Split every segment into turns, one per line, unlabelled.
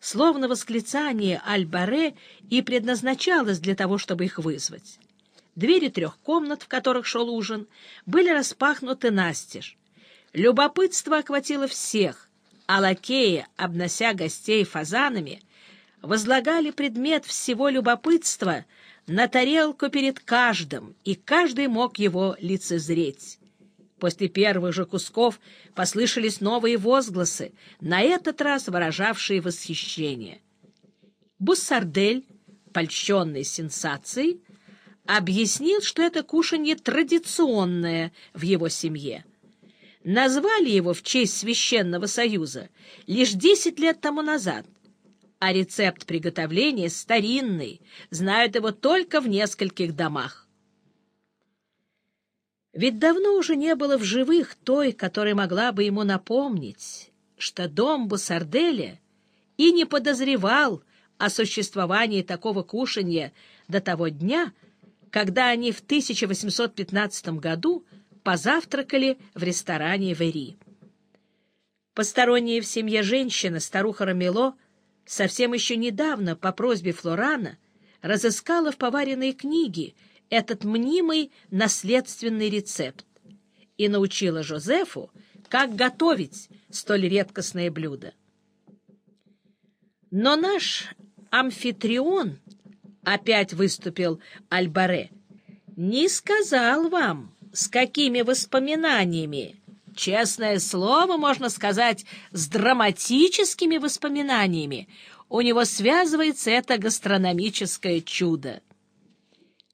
словно восклицание Аль-Баре и предназначалось для того, чтобы их вызвать. Двери трех комнат, в которых шел ужин, были распахнуты настежь. Любопытство охватило всех, а лакеи, обнося гостей фазанами, возлагали предмет всего любопытства на тарелку перед каждым, и каждый мог его лицезреть. После первых же кусков послышались новые возгласы, на этот раз выражавшие восхищение. Буссардель, польщенный сенсацией, объяснил, что это кушанье традиционное в его семье. Назвали его в честь Священного Союза лишь десять лет тому назад, а рецепт приготовления старинный, знают его только в нескольких домах. Ведь давно уже не было в живых той, которая могла бы ему напомнить, что дом Бусарделя и не подозревал о существовании такого кушанья до того дня, когда они в 1815 году позавтракали в ресторане Вери. Посторонняя в семье женщина, старуха Рамело, совсем еще недавно по просьбе Флорана разыскала в поваренной книге этот мнимый наследственный рецепт и научила Жозефу, как готовить столь редкостное блюдо. Но наш амфитрион, опять выступил Альбаре, не сказал вам, с какими воспоминаниями, честное слово, можно сказать, с драматическими воспоминаниями, у него связывается это гастрономическое чудо.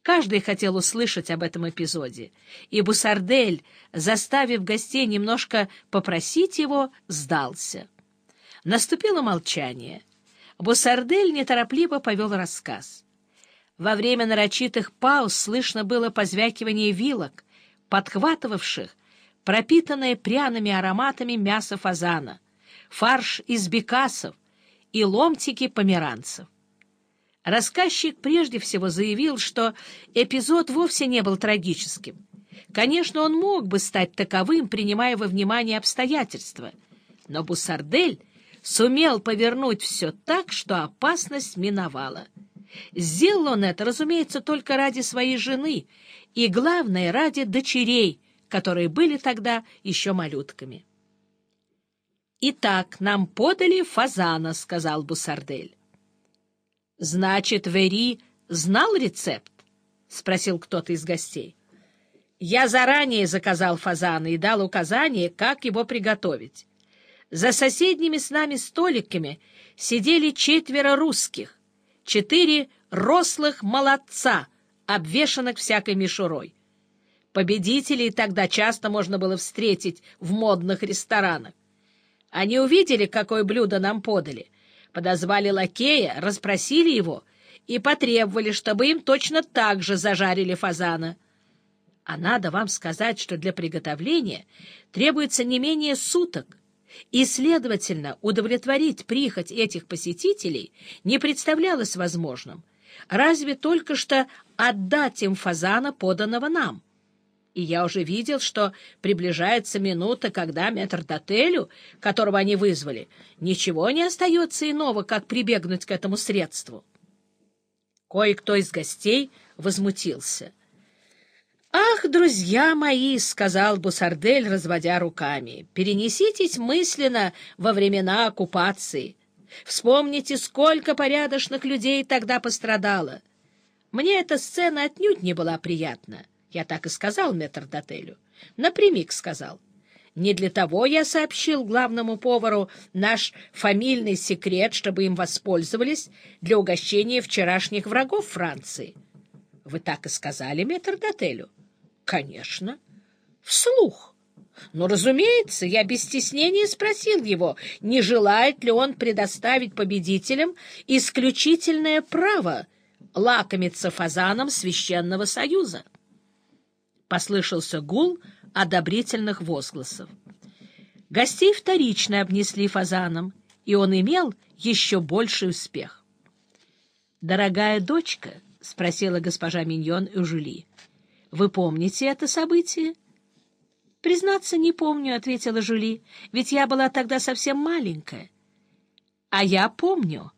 Каждый хотел услышать об этом эпизоде, и Бусардель, заставив гостей немножко попросить его, сдался. Наступило молчание. Бусардель неторопливо повел рассказ. Во время нарочитых пауз слышно было позвякивание вилок, подхватывавших пропитанное пряными ароматами мясо фазана, фарш из бекасов и ломтики померанцев. Рассказчик прежде всего заявил, что эпизод вовсе не был трагическим. Конечно, он мог бы стать таковым, принимая во внимание обстоятельства, но Бусардель сумел повернуть все так, что опасность миновала. Сделал он это, разумеется, только ради своей жены и, главное, ради дочерей, которые были тогда еще малютками. «Итак, нам подали фазана», — сказал Бусардель. — Значит, Вери знал рецепт? — спросил кто-то из гостей. — Я заранее заказал фазана и дал указание, как его приготовить. За соседними с нами столиками сидели четверо русских, четыре рослых молодца, обвешанных всякой мишурой. Победителей тогда часто можно было встретить в модных ресторанах. Они увидели, какое блюдо нам подали — подозвали лакея, расспросили его и потребовали, чтобы им точно так же зажарили фазана. А надо вам сказать, что для приготовления требуется не менее суток, и, следовательно, удовлетворить прихоть этих посетителей не представлялось возможным, разве только что отдать им фазана, поданного нам и я уже видел, что приближается минута, когда метрдотелю, которого они вызвали, ничего не остается иного, как прибегнуть к этому средству. Кое-кто из гостей возмутился. «Ах, друзья мои!» — сказал Бусардель, разводя руками. «Перенеситесь мысленно во времена оккупации. Вспомните, сколько порядочных людей тогда пострадало. Мне эта сцена отнюдь не была приятна». Я так и сказал метрдотелю. Напрямик сказал. Не для того я сообщил главному повару наш фамильный секрет, чтобы им воспользовались для угощения вчерашних врагов Франции. Вы так и сказали метрдотелю? Конечно. Вслух. Но, разумеется, я без стеснения спросил его, не желает ли он предоставить победителям исключительное право лакомиться фазаном Священного Союза. Послышался гул одобрительных возгласов. Гостей вторично обнесли фазаном, и он имел еще больший успех. «Дорогая дочка», — спросила госпожа Миньон у Жюли, — «вы помните это событие?» «Признаться, не помню», — ответила Жюли, — «ведь я была тогда совсем маленькая». А я помню.